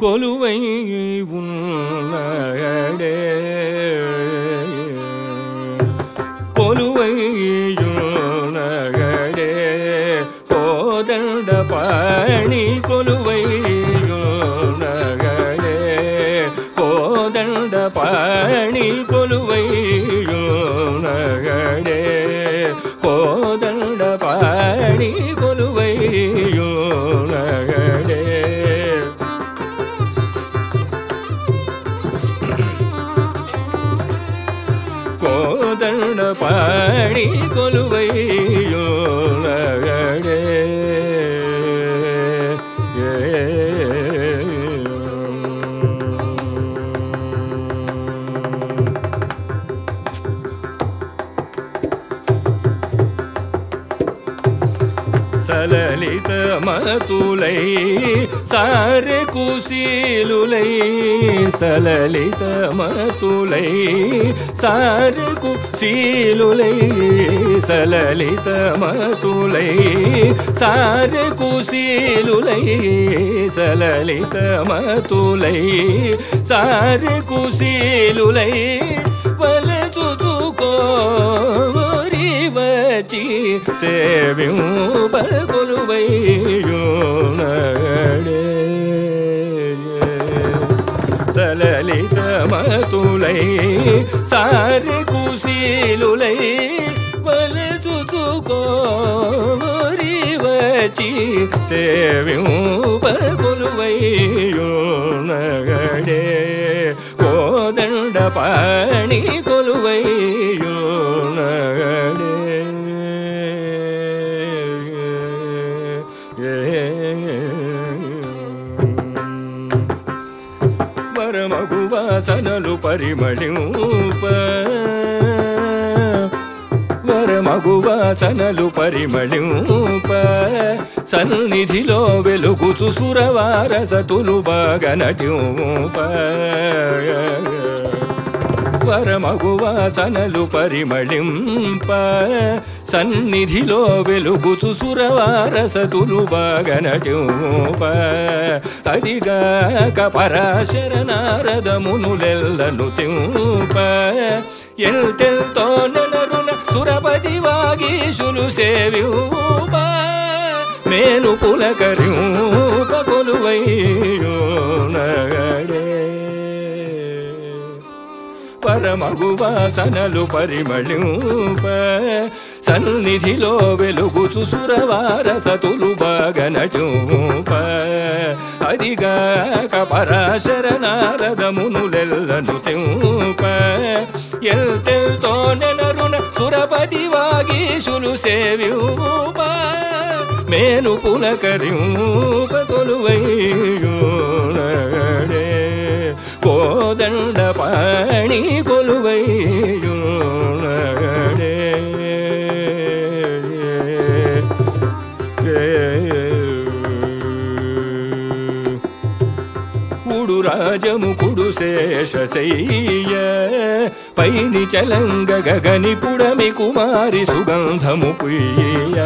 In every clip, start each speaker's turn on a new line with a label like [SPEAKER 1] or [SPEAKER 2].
[SPEAKER 1] కొలువై ఉన్నడే కొలువై ఉన్నడే కోదండ పాణి కొలువై ఉన్నడే కోదండ పాణి కొలువై ఉన్నడే పాణి కొలువయ్యోనగడే సలలిత మతులై సారె కుశీలులై సలలిత మతులై సారె కుశీలులై సలలిత మతులై సారె కుశీలులై సలలిత మతులై సారె కుశీలులై వలచుచుకోరి వచ్చి సేవింపలువయ్యోనడే సలలిత మతులై సారి కుశీలులై వలచుచుకోరి వచ్చి సేవింప కోదండ పాణి కొలువై వాసనలు పరిమళింప. వరమగు వాసనలు పరిమళింప. సన్నిధిలో వెలుగు సురవారసతులు బాగా నటింప. పరమగువాసనలు పరిమళింప. సన్నిధిలో వెలుగుచు సురవారసతులు బాగనటింప అదిగాక పరాశర నారదమునులెల్లను తింప. ఎల్తెల్తో నెలరున సురపతి వాగీషులు సేవింప. మేలు పులకరింప కొలువయ్యో నగడే పరమగు వాసనలు పరిమళింప. సన్నిధిలో వెలుగు సుసురవార సతులు నటింప అదిగాక పరాశర నారదమునులెల్లను తింప. ఎల్తెల్తో నెనరున సురపతి వాగీషులు మేను మేలు పులకరింప కొలువయ్యోనడే కోదండ పాణి కొలువయ్యోనడే కుడు రాజము కుడు శేషశయ్య పైని చలంగ గగని పుడమి కుమారి సుగంధము పుయ్య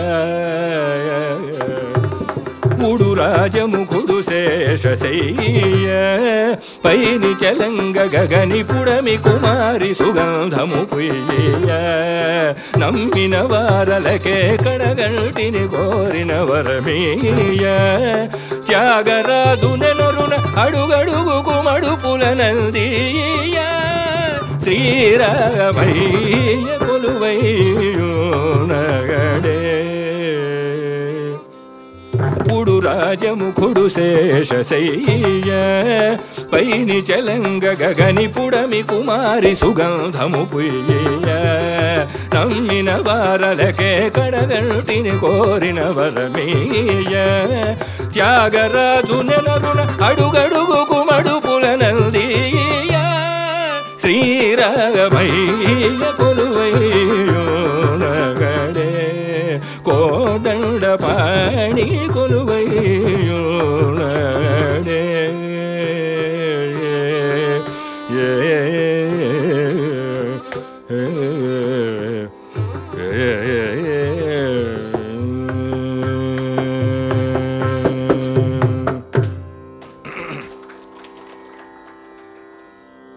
[SPEAKER 1] కుడు రాజము కుడు శేషశయ్య పైని చలంగ గగని పుడమి కుమారి సుగంధము పుయ్య. నమ్మిన వారలకే కడగంటిని కోరిన వరమీయ. త్యాగరాదు నెనరున అడుగడుగుకు మడుపుల నందీయ. శ్రీరామయ్య రాజముఖుడు శేషశయ్య. పైని చలంగ గగని పుడమి కుమారి సుగంధము పుయ్య. నమ్మిన వారలకే కడగంటిని కోరిన వరమీయ. త్యాగరాజు నెలరున అడుగడుగు కుమడుపుల నందీయ. శ్రీరాగమయ్య కొలువయ్యో నగడే కో மணி கொலுவையோ